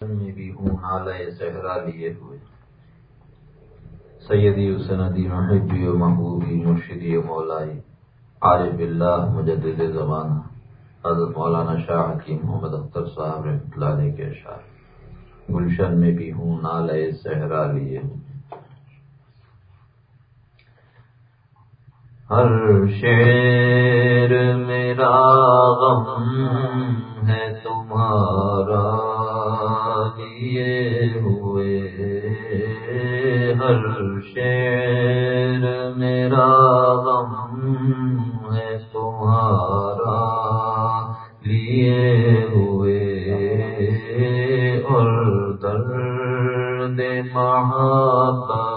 میں بھی ہوں نالہ صحرا لیے ہوئے۔ سیدی سندی محبی و محبوبی، مرشدی و مولائی، عارف اللہ مجدد زمانہ۔ حضرت مولانا شاہ حکیم محمد اختر صاحب رحمۃ اللہ علیہ کے اشعار۔ گلشن میں بھی ہوں نالہ صحرا لیے ہوں۔ ہر شیر میرا غم ہے تمہارا۔ لیے ہوئے ہر شیر میرا غم ہے تمہارا لیے ہوئے اور درد محبت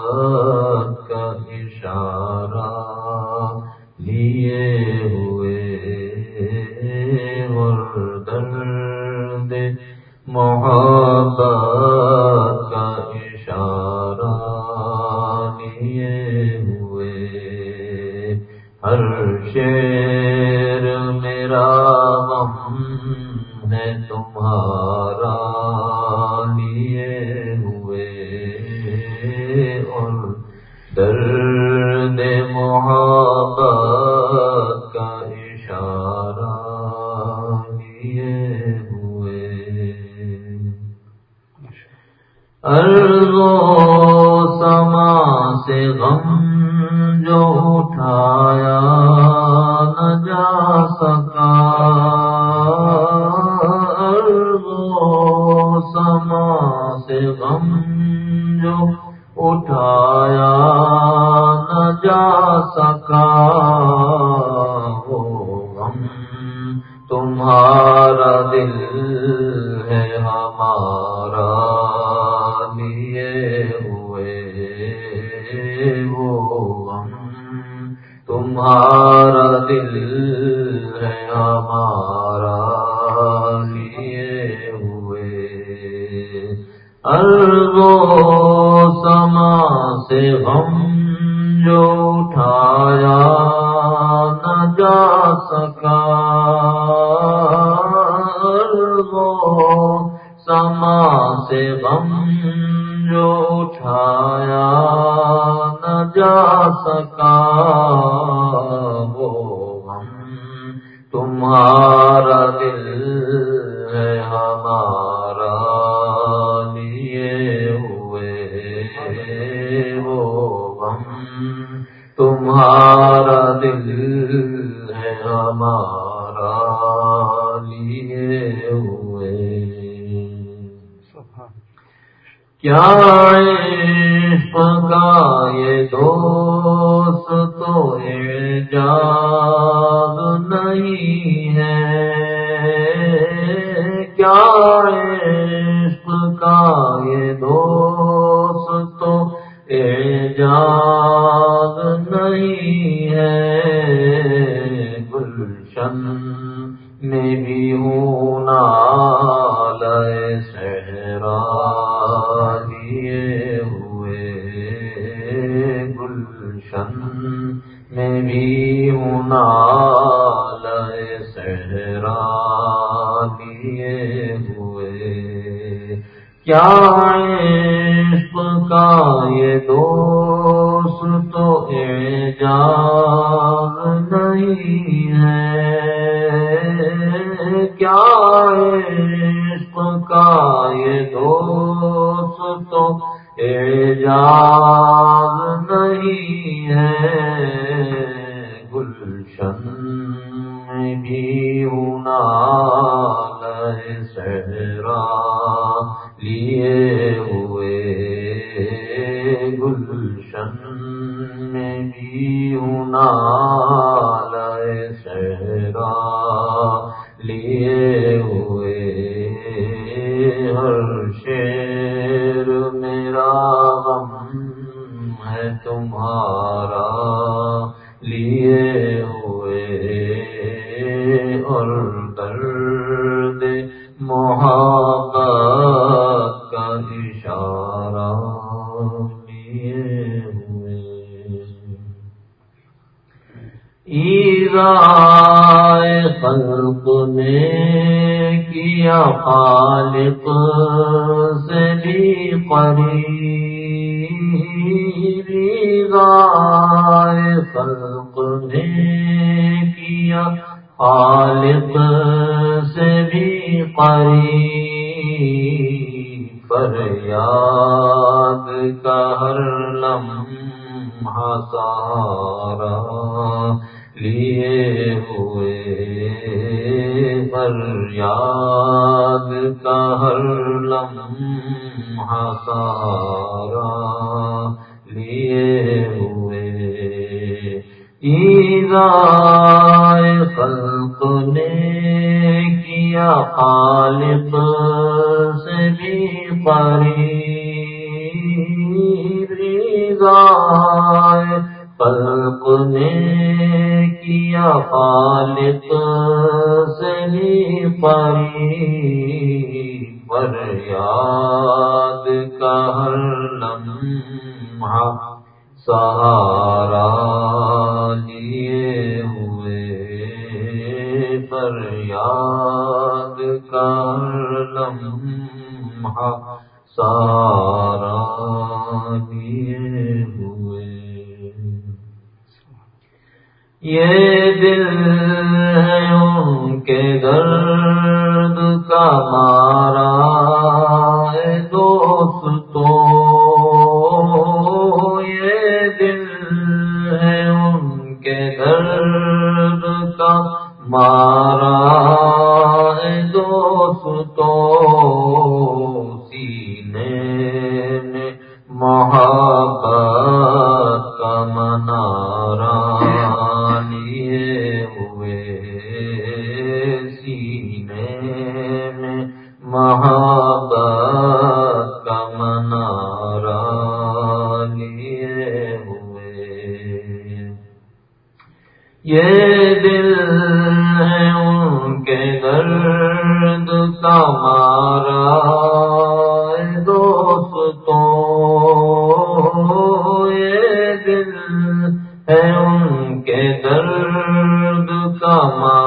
ارض و سما سے غم جو اٹھایا نہ جا سکا، وہ غم تمہارا دل ہے، ہمارا لیے ہوئے وہ غم تمہارا دل ہے، ہمارا کیا عشق کا یہ دوست تو اعجاز نہیں ہے کیا عشق کا یہ دوست تو اعجاز گلشن بھی ہونا۔ خلق نے کیا خالق گائے خلق نے کیا خالق سے بھی قریب پر یاد کا ہر لمحہ سارا لیے ہوئے پر یاد کا ہر لمحہ سارا لیے ہوئے۔ خلق نے کیا خالق سے بھی قریب ریزائے خلق نے کیا خالق سے بھی قریب پر یاد کا ہر لمحہ سہارا لیے ہوئے پر یاد کر لمحہ سارا لیے یہ دل ہے ان کے درد کا مارا ہے دو درد کا ماں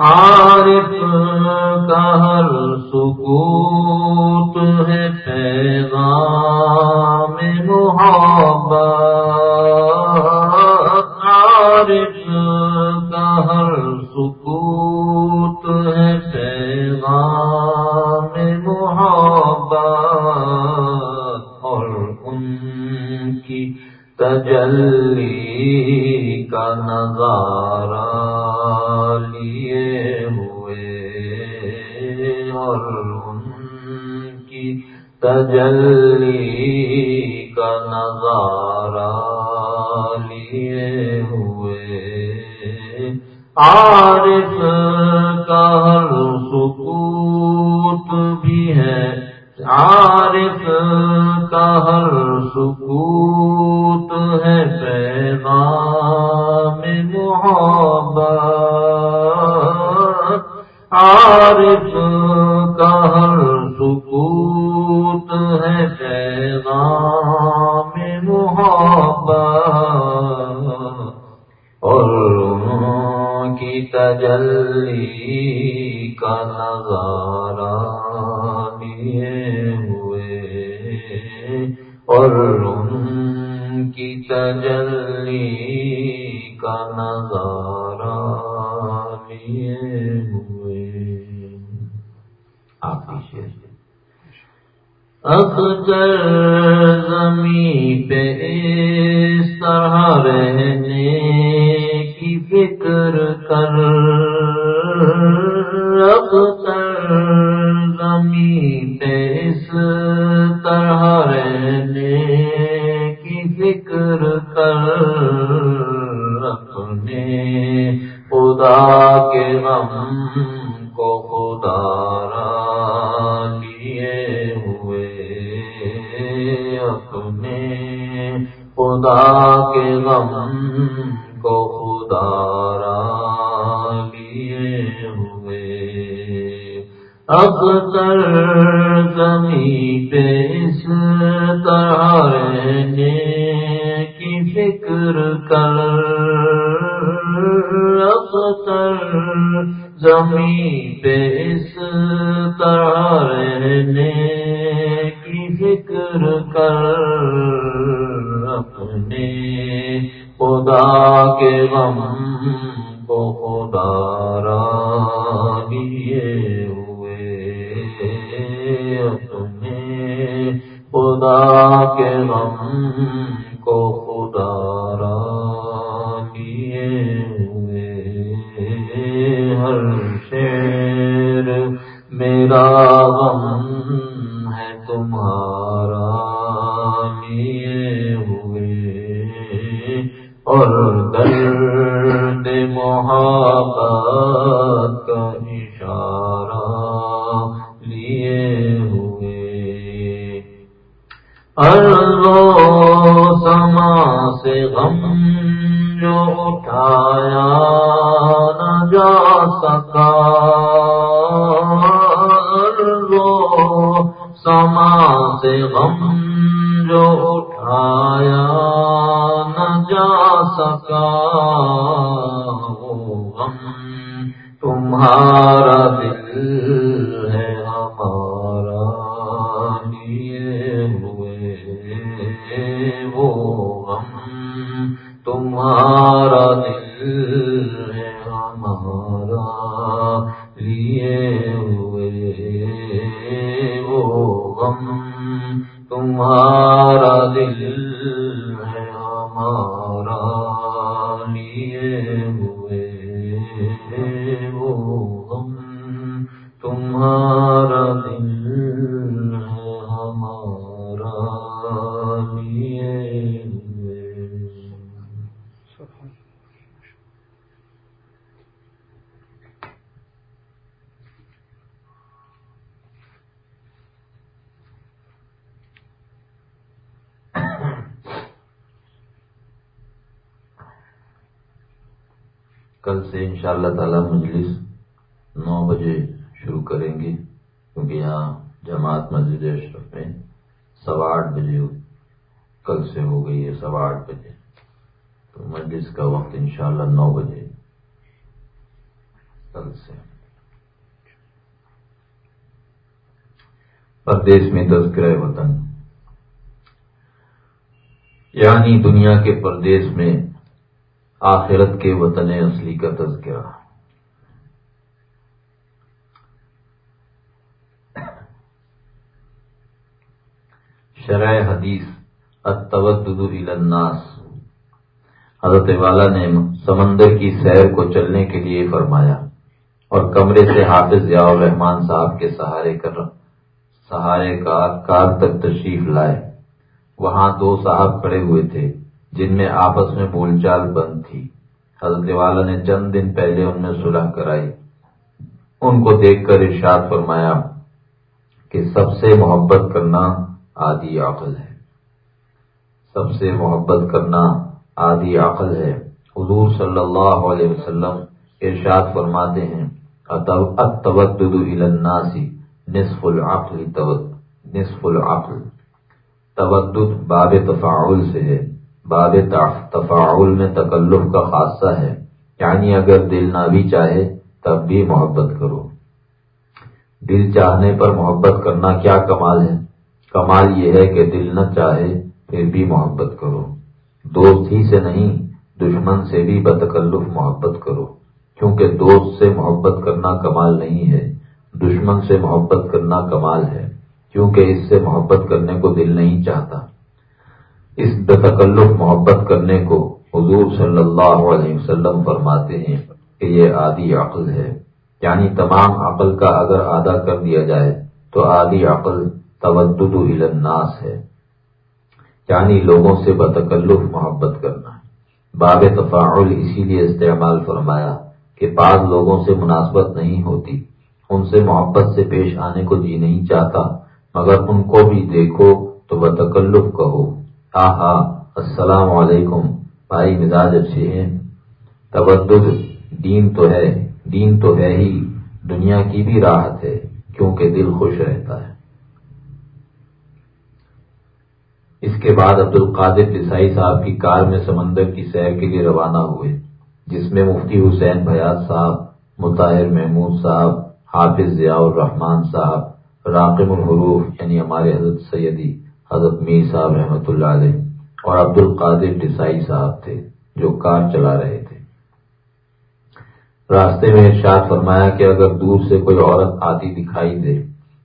عارف کا ہر سکوت ہے پیغام محبت کا ہر سکوت بھی ہے عارف کا ہر اکثر زمین پہ اس طرح رہنے کی فکر کر فکر کر زمین پہ اس محبت کا اشارہ لیے ہوئے۔ سما سے غم جو اٹھایا نہ جا سکا۔ شاء اللہ تعالی مجلس نو بجے شروع کریں گے، کیونکہ یہاں جماعت مسجد اشرف میں سوا آٹھ بجے کل سے ہو گئی ہے، سوا آٹھ بجے۔ تو مجلس کا وقت انشاءاللہ نو بجے کل سے۔ پردیش میں تذکرہ وطن۔ یعنی دنیا کے پردیش میں آخرت کے وطن اصلی کا تذکرہ۔ شرح حدیث الناس۔ حضرت والا نے سمندر کی سیر کو چلنے کے لیے فرمایا اور کمرے سے حافظ ضیاء الرحمان صاحب کے سہارے کر سہارے کار تک تشریف لائے۔ وہاں دو صاحب کھڑے ہوئے تھے۔ جن میں آپس میں بول چال بند تھی۔ حضرت والا نے چند دن پہلے ان میں صلح کرائی۔ ان کو دیکھ کر ارشاد فرمایا کہ سب سے محبت کرنا آدھی عقل ہے۔ سب سے محبت کرنا آدھی عقل ہے۔ حضور صلی اللہ علیہ وسلم ارشاد فرماتے ہیں الناسی نصف العقل نصف العقل۔ تودد باب تفاعل سے ہے۔ باب تفاعل میں تکلف کا خاصہ ہے۔ یعنی اگر دل نہ بھی چاہے، تب بھی محبت کرو۔ دل چاہنے پر محبت کرنا کیا کمال ہے؟ کمال یہ ہے کہ دل نہ چاہے، پھر بھی محبت کرو۔ دوست ہی سے نہیں، دشمن سے بھی بتکلف محبت کرو۔ کیونکہ دوست سے محبت کرنا کمال نہیں ہے، دشمن سے محبت کرنا کمال ہے۔ کیونکہ اس سے محبت کرنے کو دل نہیں چاہتا۔ اس بتکلف محبت کرنے کو حضور صلی اللہ علیہ وسلم فرماتے ہیں کہ یہ آدھی عقل ہے۔ یعنی تمام عقل کا اگر آدھا کر دیا جائے تو آدھی عقل تودد الناس ہے۔ یعنی لوگوں سے بتکلف محبت کرنا۔ باب تفاعل اسی لیے استعمال فرمایا کہ بعض لوگوں سے مناسبت نہیں ہوتی۔ ان سے محبت سے پیش آنے کو جی نہیں چاہتا، مگر ان کو بھی دیکھو تو بتکلف کہو۔ ہاں ہاں السلام علیکم۔ بھائی، مزاج اچھے ہیں۔ تبدد، دین تو ہے۔ دین تو ہے ہی۔ دنیا کی بھی راحت ہے، کیونکہ دل خوش رہتا ہے۔ اس کے بعد عبد القادر دسائی صاحب کی کار میں سمندر کی سیر کے لیے روانہ ہوئے، جس میں مفتی حسین بھیاض صاحب، مطاہر محمود صاحب، حافظ ضیاء الرحمان صاحب، راقم الحروف یعنی ہمارے حضرت سیدی حضرت میر صاحب رحمۃ اللہ علیہ اور عبد القادر دسائی صاحب تھے جو کار چلا رہے تھے۔ راستے میں ارشاد فرمایا کہ اگر دور سے کوئی عورت آتی دکھائی دے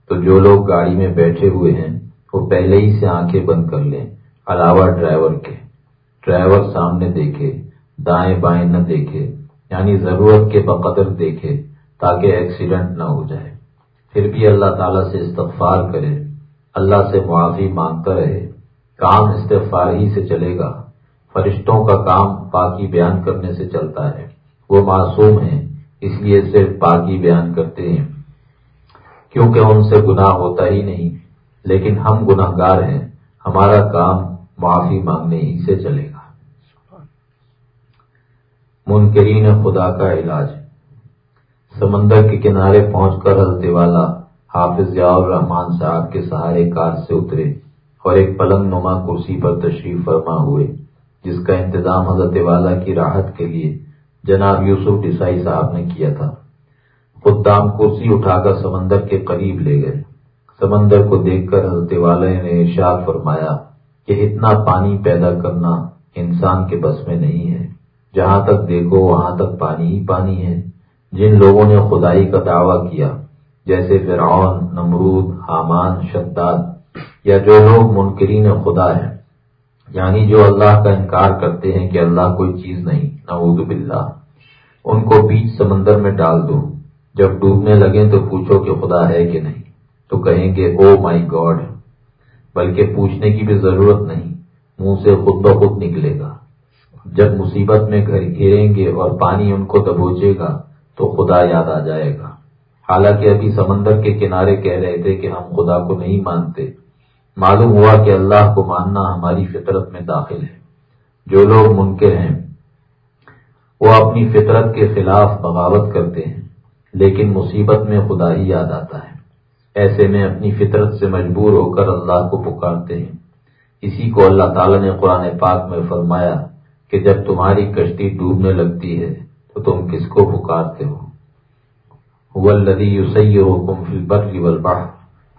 تو جو لوگ گاڑی میں بیٹھے ہوئے ہیں، وہ پہلے ہی سے آنکھیں بند کر لیں۔ علاوہ ڈرائیور کے۔ ڈرائیور سامنے دیکھے، دائیں بائیں نہ دیکھے یعنی ضرورت کے بقدر دیکھے تاکہ ایکسیڈنٹ نہ ہو جائے۔ پھر بھی اللہ تعالیٰ سے استغفار کرے۔ اللہ سے معافی مانگتا رہے، کام استغفار ہی سے چلے گا۔ فرشتوں کا کام پاکی بیان کرنے سے چلتا ہے۔ وہ معصوم ہیں، اس لیے صرف پاکی بیان کرتے ہیں۔ کیونکہ ان سے گناہ ہوتا ہی نہیں، لیکن ہم گناہ گار ہیں، ہمارا کام معافی مانگنے ہی سے چلے گا۔ منکرین خدا کا علاج۔ سمندر کے کنارے پہنچ کر حضرت والا حافظ ضیاء الرحمان صاحب کے سہارے کار سے اترے اور ایک پلنگ نما کرسی پر تشریف فرما ہوئے، جس کا انتظام حضرت والا کی راحت کے لیے جناب یوسف ڈسائی صاحب نے کیا تھا۔ خدام کرسی اٹھا کر سمندر کے قریب لے گئے۔ سمندر کو دیکھ کر حضرت والا نے ارشاد فرمایا کہ اتنا پانی پیدا کرنا انسان کے بس میں نہیں ہے۔ جہاں تک دیکھو، وہاں تک پانی ہی پانی ہے۔ جن لوگوں نے خدائی کا دعویٰ کیا جیسے فرعون، نمرود، حامان، شداد یا جو لوگ منکرین خدا ہیں۔ یعنی جو اللہ کا انکار کرتے ہیں کہ اللہ کوئی چیز نہیں، نعوذ باللہ۔ ان کو بیچ سمندر میں ڈال دو۔ جب ڈوبنے لگے تو پوچھو کہ خدا ہے کہ نہیں۔ تو کہیں گے او مائی گاڈ بلکہ پوچھنے کی بھی ضرورت نہیں، منہ سے خود بخود نکلے گا۔ جب مصیبت میں گھر گھیریں گے اور پانی ان کو دبوچے گا تو خدا یاد آ جائے گا۔ حالانکہ ابھی سمندر کے کنارے کہہ رہے تھے کہ ہم خدا کو نہیں مانتے۔ معلوم ہوا کہ اللہ کو ماننا ہماری فطرت میں داخل ہے۔ جو لوگ منکر ہیں، وہ اپنی فطرت کے خلاف بغاوت کرتے ہیں، لیکن مصیبت میں خدا ہی یاد آتا ہے۔ ایسے میں اپنی فطرت سے مجبور ہو کر اللہ کو پکارتے ہیں۔ اسی کو اللہ تعالیٰ نے قرآن پاک میں فرمایا کہ جب تمہاری کشتی ڈوبنے لگتی ہے، تو تم کس کو پکارتے ہو؟ ولدی یوسئی ہو کم فل بکری ولبا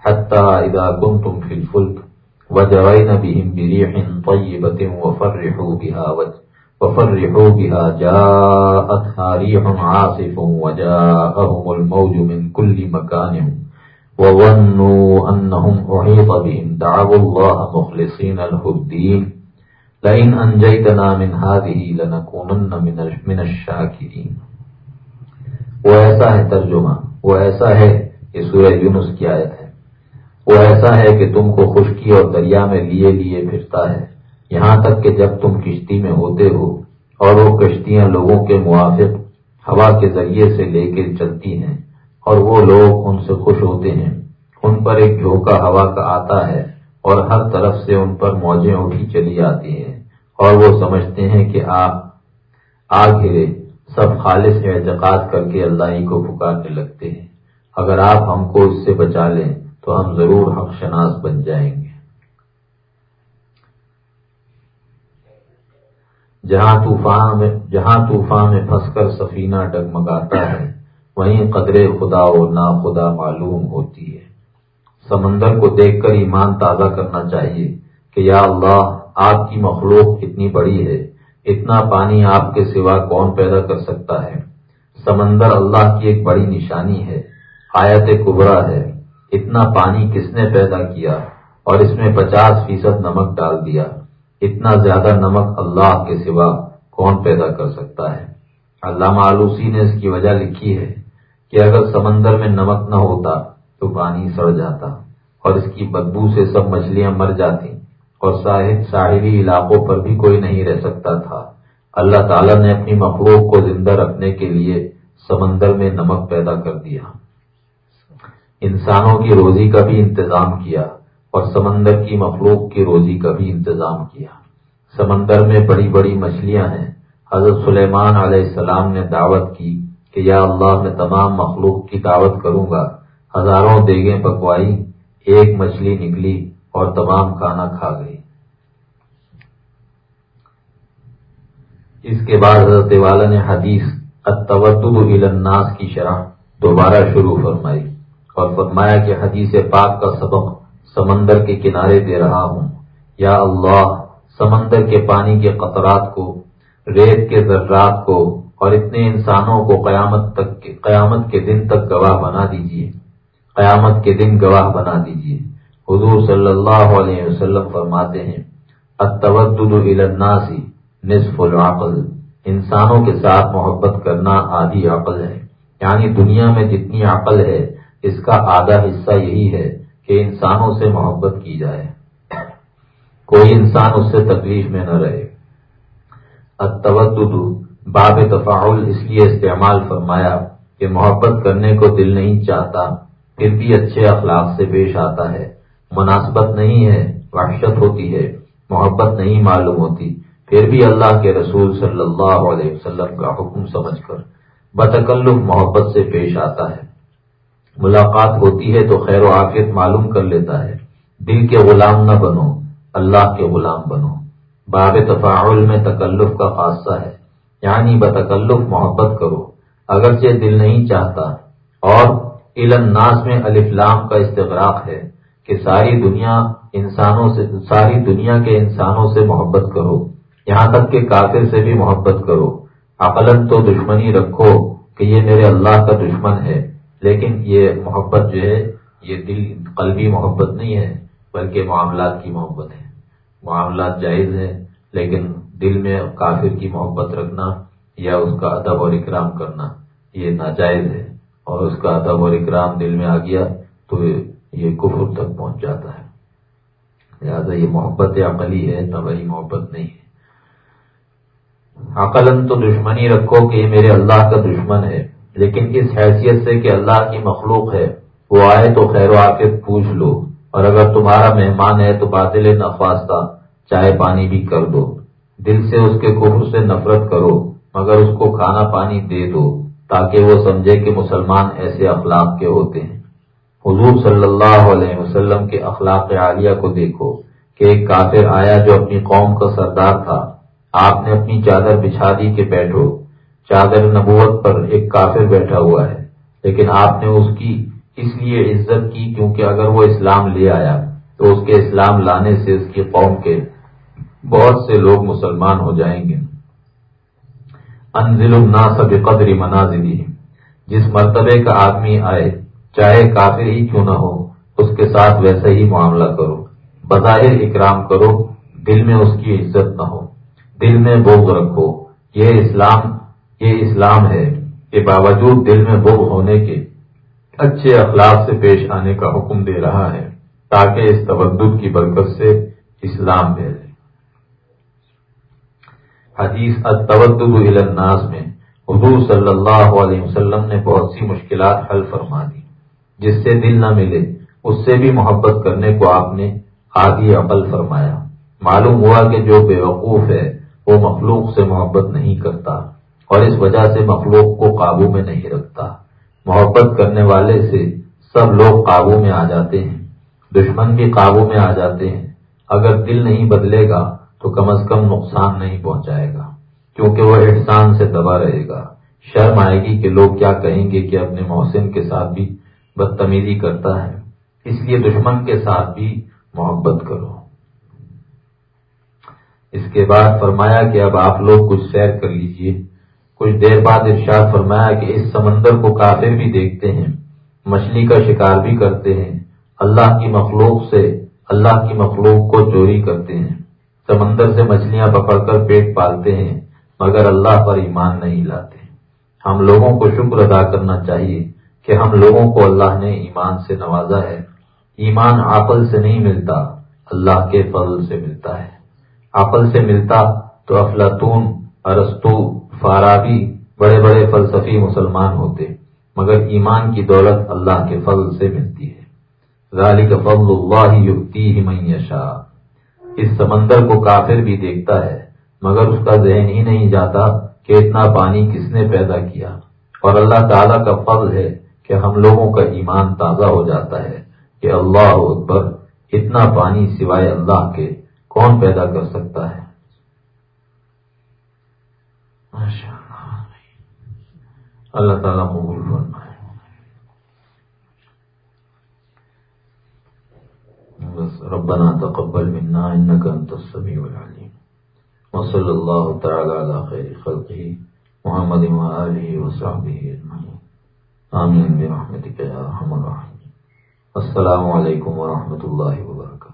حتہ ادا کم تم فل فلک و جوائی نبی بری طی بتیں وفر رحو بہا وفر رحو الموج من کل مکان وظنوا أنهم أحيط بهم. دعوا الله مخلصين له الدين. لئن أنجيتنا من هذه لنكونن من الشاكرين. وہ ایسا ہے ترجمہ، وہ ایسا ہے کہ سورہ یونس کی آیت ہے۔ وہ ایسا ہے کہ تم کو خشکی اور دریا میں لیے لیے پھرتا ہے۔ یہاں تک کہ جب تم کشتی میں ہوتے ہو اور وہ کشتیاں لوگوں کے موافق ہوا کے ذریعے سے لے کے چلتی ہیں اور وہ لوگ ان سے خوش ہوتے ہیں۔ ان پر ایک جھوکا ہوا کا آتا ہے اور ہر طرف سے ان پر موجیں اٹھی چلی آتی ہیں اور وہ سمجھتے ہیں کہ آپ آ گھرے سب خالص اعتقاد کر کے اللہ ہی کو پکارنے لگتے ہیں۔ اگر آپ ہم کو اس سے بچا لیں تو ہم ضرور حق شناس بن جائیں گے۔ جہاں طوفان میں جہاں طوفان میں پھنس کر سفینہ ڈگمگاتا ہے، وہیں قدرے خدا اور نا خدا معلوم ہوتی ہے۔ سمندر کو دیکھ کر ایمان تازہ کرنا چاہیے کہ یا اللہ، آپ کی مخلوق اتنی بڑی ہے۔ اتنا پانی آپ کے سوا کون پیدا کر سکتا ہے؟ سمندر اللہ کی ایک بڑی نشانی ہے، آیت کبرا ہے۔ اتنا پانی کس نے پیدا کیا اور اس میں پچاس فیصد نمک ڈال دیا؟ اتنا زیادہ نمک اللہ کے سوا کون پیدا کر سکتا ہے؟ علامہ آلوسی نے اس کی وجہ لکھی ہے کہ اگر سمندر میں نمک نہ ہوتا تو پانی سڑ جاتا اور اس کی بدبو سے سب مچھلیاں مر جاتی۔ اور ساحلی علاقوں پر بھی کوئی نہیں رہ سکتا تھا۔ اللہ تعالیٰ نے اپنی مخلوق کو زندہ رکھنے کے لیے سمندر میں نمک پیدا کر دیا۔ انسانوں کی روزی کا بھی انتظام کیا اور سمندر کی مخلوق کی روزی کا بھی انتظام کیا۔ سمندر میں بڑی بڑی مچھلیاں ہیں۔ حضرت سلیمان علیہ السلام نے دعوت کی کہ یا اللہ میں تمام مخلوق کی دعوت کروں گا۔ ہزاروں دیگیں پکوائی ایک مچھلی نکلی اور تمام کھانا کھا گئی۔ اس کے بعد حضرت والا نے حدیث الناس کی شرح دوبارہ شروع فرمائی اور فرمایا کہ حدیث پاک کا سبق سمندر کے کنارے دے رہا ہوں۔ یا اللہ، سمندر کے پانی کے قطرات کو، ریت کے ذرات کو اور اتنے انسانوں کو قیامت تک، قیامت کے دن تک گواہ بنا دیجیے قیامت کے دن گواہ بنا دیجیے حضور صلی اللہ علیہ وسلم فرماتے ہیں الناس، نصف العقل۔ انسانوں کے ساتھ محبت کرنا آدھی عقل ہے۔ یعنی دنیا میں جتنی عقل ہے، اس کا آدھا حصہ یہی ہے کہ انسانوں سے محبت کی جائے۔ کوئی انسان اس سے تکلیف میں نہ رہے۔ باب تفاعل، اس لیے استعمال فرمایا کہ محبت کرنے کو دل نہیں چاہتا، پھر بھی اچھے اخلاق سے پیش آتا ہے۔ مناسبت نہیں ہے، وحشت ہوتی ہے، محبت نہیں معلوم ہوتی۔ پھر بھی اللہ کے رسول صلی اللہ علیہ وسلم کا حکم سمجھ کر بتکلف محبت سے پیش آتا ہے۔ ملاقات ہوتی ہے تو خیر و عافیت معلوم کر لیتا ہے۔ دل کے غلام نہ بنو، اللہ کے غلام بنو۔ باب تفاعل میں تکلف کا خاصہ ہے۔ یعنی بتکلف محبت کرو۔ اگرچہ دل نہیں چاہتا۔ اور علم ناس میں الفلام کا استغراق ہے۔ کہ ساری دنیا انسانوں سے ساری دنیا کے انسانوں سے محبت کرو۔ یہاں تک کہ کافر سے بھی محبت کرو۔ عقلن تو دشمنی رکھو کہ یہ میرے اللہ کا دشمن ہے، لیکن یہ محبت جو ہے، یہ دل قلبی محبت نہیں ہے، بلکہ معاملات کی محبت ہے۔ معاملات جائز ہے لیکن دل میں کافر کی محبت رکھنا یا اس کا ادب اور اکرام کرنا، یہ ناجائز ہے۔ اور اس کا ادب اور اکرام دل میں آ گیا تو یہ کفر تک پہنچ جاتا ہے۔ لہٰذا یہ محبت عقلی ہے طبعی محبت نہیں ہے۔ عقلن تو دشمنی رکھو کہ یہ میرے اللہ کا دشمن ہے، لیکن اس حیثیت سے کہ اللہ کی مخلوق ہے۔ وہ آئے تو خیر و آفت پوچھ لو، اور اگر تمہارا مہمان ہے تو باطل نخواستہ چائے پانی بھی کر دو۔ دل سے اس کے کفر سے نفرت کرو، مگر اس کو کھانا پانی دے دو، تاکہ وہ سمجھے کہ مسلمان ایسے اخلاق کے ہوتے ہیں۔ حضور صلی اللہ علیہ وسلم کے اخلاق عالیہ کو دیکھو کہ ایک کافر آیا جو اپنی قوم کا سردار تھا۔ آپ نے اپنی چادر بچھا دی کہ بیٹھو۔ چادر نبوت پر ایک کافر بیٹھا ہوا ہے، لیکن آپ نے اس کی اس لیے عزت کی کیونکہ اگر وہ اسلام لے آیا تو اس کے اسلام لانے سے اس کی قوم کے بہت سے لوگ مسلمان ہو جائیں گے۔ انزل الناس بقدر منازلی جس مرتبے کا آدمی آئے چاہے کافر ہی کیوں نہ ہو، اس کے ساتھ ویسے ہی معاملہ کرو۔ بظاہر اکرام کرو، دل میں اس کی عزت نہ ہو۔ دل میں بغض رکھو۔ یہ اسلام یہ اسلام ہے۔ کہ باوجود دل میں بغض ہونے کے اچھے اخلاق سے پیش آنے کا حکم دے رہا ہے، تاکہ اس تبدد کی برکت سے اسلام بھیجے حدیث الناس میں حضور صلی اللہ علیہ وسلم نے بہت سی مشکلات حل فرما دی جس سے دل نہ ملے، اس سے بھی محبت کرنے کو آپ نے آدھی عقل فرمایا۔ معلوم ہوا کہ جو بے وقوف ہے، وہ مخلوق سے محبت نہیں کرتا اور اس وجہ سے مخلوق کو قابو میں نہیں رکھتا۔ محبت کرنے والے سے سب لوگ قابو میں آ جاتے ہیں، دشمن بھی قابو میں آ جاتے ہیں۔ اگر دل نہیں بدلے گا، تو کم از کم نقصان نہیں پہنچائے گا، کیونکہ وہ احسان سے دبا رہے گا۔ شرم آئے گی کہ لوگ کیا کہیں گے کہ اپنے محسن کے ساتھ بھی بدتمیزی کرتا ہے۔ اس لیے دشمن کے ساتھ بھی محبت کرو۔ اس کے بعد فرمایا کہ اب آپ لوگ کچھ سیر کر لیجیے۔ کچھ دیر بعد ارشاد فرمایا کہ اس سمندر کو کافر بھی دیکھتے ہیں، مچھلی کا شکار بھی کرتے ہیں۔ اللہ کی مخلوق سے، اللہ کی مخلوق کو چوری کرتے ہیں۔ سمندر سے مچھلیاں پکڑ کر پیٹ پالتے ہیں، مگر اللہ پر ایمان نہیں لاتے۔ ہم لوگوں کو شکر ادا کرنا چاہیے۔ کہ ہم لوگوں کو اللہ نے ایمان سے نوازا ہے۔ ایمان عقل سے نہیں ملتا، اللہ کے فضل سے ملتا ہے۔ عقل سے ملتا تو افلاطون، ارستو، فارابی بڑے بڑے فلسفی مسلمان ہوتے، مگر ایمان کی دولت اللہ کے فضل سے ملتی ہے۔ ذالک فضل اللہ یبتی من یشاء۔ اس سمندر کو کافر بھی دیکھتا ہے، مگر اس کا ذہن ہی نہیں جاتا کہ اتنا پانی کس نے پیدا کیا۔ اور اللہ تعالیٰ کا فضل ہے کہ ہم لوگوں کا ایمان تازہ ہو جاتا ہے کہ اللہ اکبر اتنا پانی سوائے اللہ کے کون پیدا کر سکتا ہے؟ اللہ تعالیٰ قبول فرمائے۔ بس ربنا تقبل منا انك انت السميع العليم وصلى الله تعالى على خير خلقه محمد وآله وصحبه اجمعين آمین برحمتك يا ارحم الراحمين السلام علیکم ورحمۃ اللہ وبرکاتہ۔